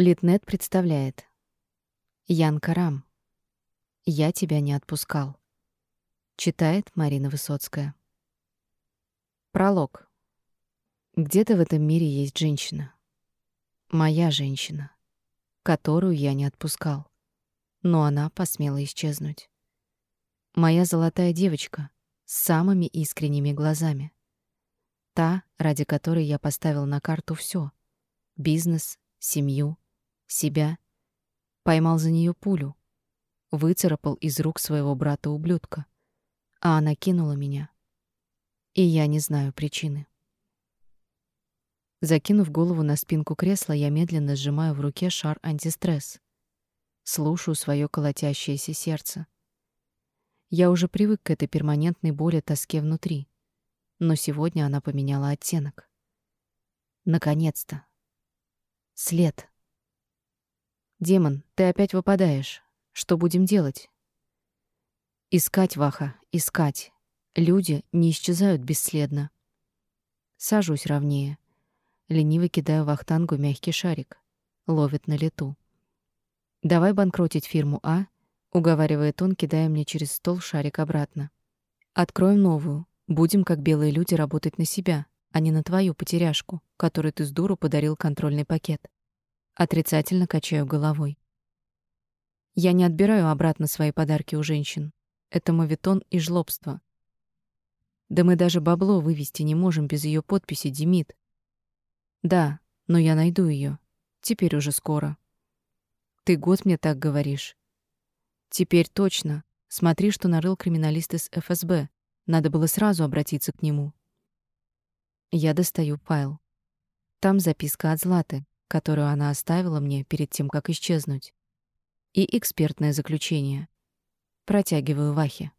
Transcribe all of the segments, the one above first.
Литнет представляет. Ян Карам. Я тебя не отпускал. Читает Марина Высоцкая. Пролог. Где-то в этом мире есть женщина. Моя женщина, которую я не отпускал. Но она посмела исчезнуть. Моя золотая девочка с самыми искренними глазами. Та, ради которой я поставил на карту все: бизнес, семью, себя, поймал за нее пулю, выцарапал из рук своего брата-ублюдка, а она кинула меня. И я не знаю причины. Закинув голову на спинку кресла, я медленно сжимаю в руке шар антистресс. Слушаю свое колотящееся сердце. Я уже привык к этой перманентной боли, тоске внутри. Но сегодня она поменяла оттенок. Наконец-то. След. Демон, ты опять выпадаешь. Что будем делать? Искать, Ваха, искать. Люди не исчезают бесследно. Сажусь ровнее. Лениво кидаю вахтангу мягкий шарик. Ловит на лету. Давай банкротить фирму А, уговаривает он, кидая мне через стол шарик обратно. Откроем новую. Будем, как белые люди, работать на себя, а не на твою потеряшку, которой ты с дуру подарил контрольный пакет. Отрицательно качаю головой. Я не отбираю обратно свои подарки у женщин. Это моветон и жлобство. Да мы даже бабло вывести не можем без ее подписи, Демид. Да, но я найду ее. Теперь уже скоро. Ты год мне так говоришь. Теперь точно. Смотри, что нарыл криминалист из ФСБ. Надо было сразу обратиться к нему. Я достаю файл. Там записка от Златы которую она оставила мне перед тем, как исчезнуть, и экспертное заключение. Протягиваю Вахе.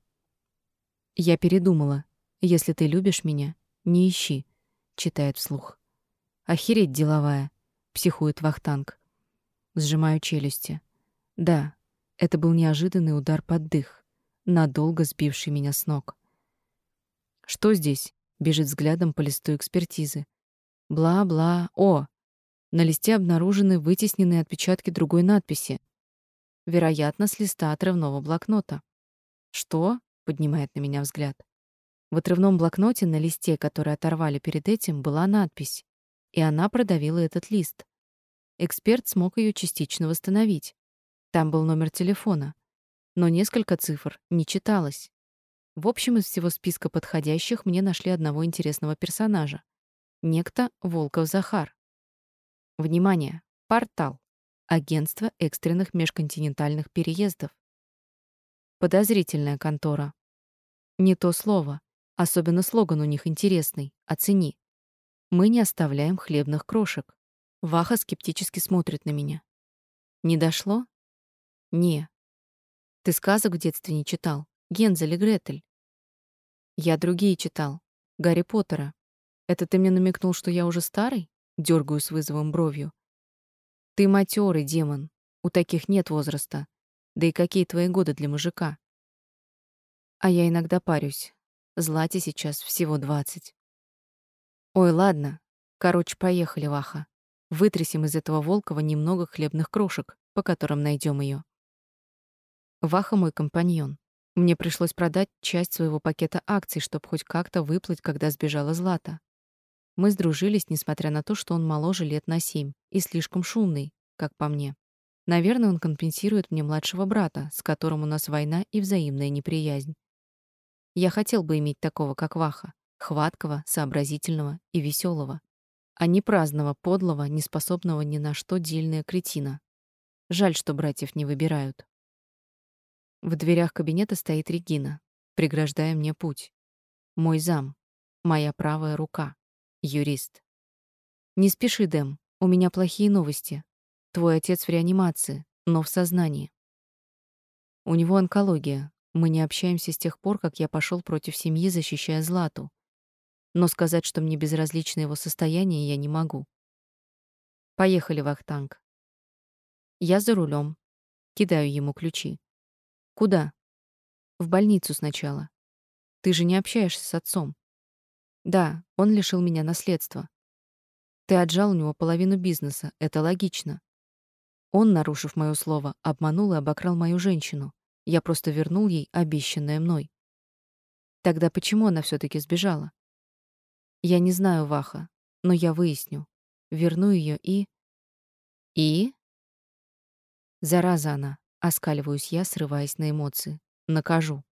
Я передумала. Если ты любишь меня, не ищи, читает вслух. Охереть деловая, психует Вахтанг. Сжимаю челюсти. Да, это был неожиданный удар под дых, надолго сбивший меня с ног. Что здесь? Бежит взглядом по листу экспертизы. Бла-бла. О, на листе обнаружены вытесненные отпечатки другой надписи. Вероятно, с листа отрывного блокнота. Что? поднимает на меня взгляд. В отрывном блокноте на листе, который оторвали перед этим, была надпись, и она продавила этот лист. Эксперт смог ее частично восстановить. Там был номер телефона, но несколько цифр не читалось. В общем, из всего списка подходящих мне нашли одного интересного персонажа. Некто Волков Захар. Внимание! Портал. Агентство экстренных межконтинентальных переездов. Подозрительная контора. Не то слово. Особенно слоган у них интересный. Оцени. Мы не оставляем хлебных крошек. Ваха скептически смотрит на меня. Не дошло? Не. Ты сказок в детстве не читал? Гензель и Гретель. Я другие читал. Гарри Поттера. Это ты мне намекнул, что я уже старый? Дергаю с вызовом бровью. Ты матерый демон. У таких нет возраста. Да и какие твои годы для мужика? А я иногда парюсь. Злате сейчас всего двадцать. Ой, ладно. Короче, поехали, Ваха. Вытрясем из этого Волкова немного хлебных крошек, по которым найдем ее. Ваха мой компаньон. Мне пришлось продать часть своего пакета акций, чтобы хоть как-то выплыть, когда сбежала Злата. Мы сдружились, несмотря на то, что он моложе лет на семь и слишком шумный, как по мне. Наверное, он компенсирует мне младшего брата, с которым у нас война и взаимная неприязнь. Я хотел бы иметь такого, как Ваха, хваткого, сообразительного и веселого, а не праздного, подлого, неспособного ни на что дельная кретина. Жаль, что братьев не выбирают. В дверях кабинета стоит Регина, преграждая мне путь. Мой зам, моя правая рука. Юрист. Не спеши, Дэм. У меня плохие новости. Твой отец в реанимации, но в сознании. У него онкология. Мы не общаемся с тех пор, как я пошел против семьи, защищая Злату. Но сказать, что мне безразлично его состояние, я не могу. Поехали, Вахтанг. Я за рулем. Кидаю ему ключи. Куда? В больницу сначала. Ты же не общаешься с отцом. Да, он лишил меня наследства. Ты отжал у него половину бизнеса, это логично. Он, нарушив моё слово, обманул и обокрал мою женщину. Я просто вернул ей обещанное мной. Тогда почему она все таки сбежала? Я не знаю, Ваха, но я выясню. Верну ее и и Зараза она, оскаливаюсь я, срываясь на эмоции. Накажу.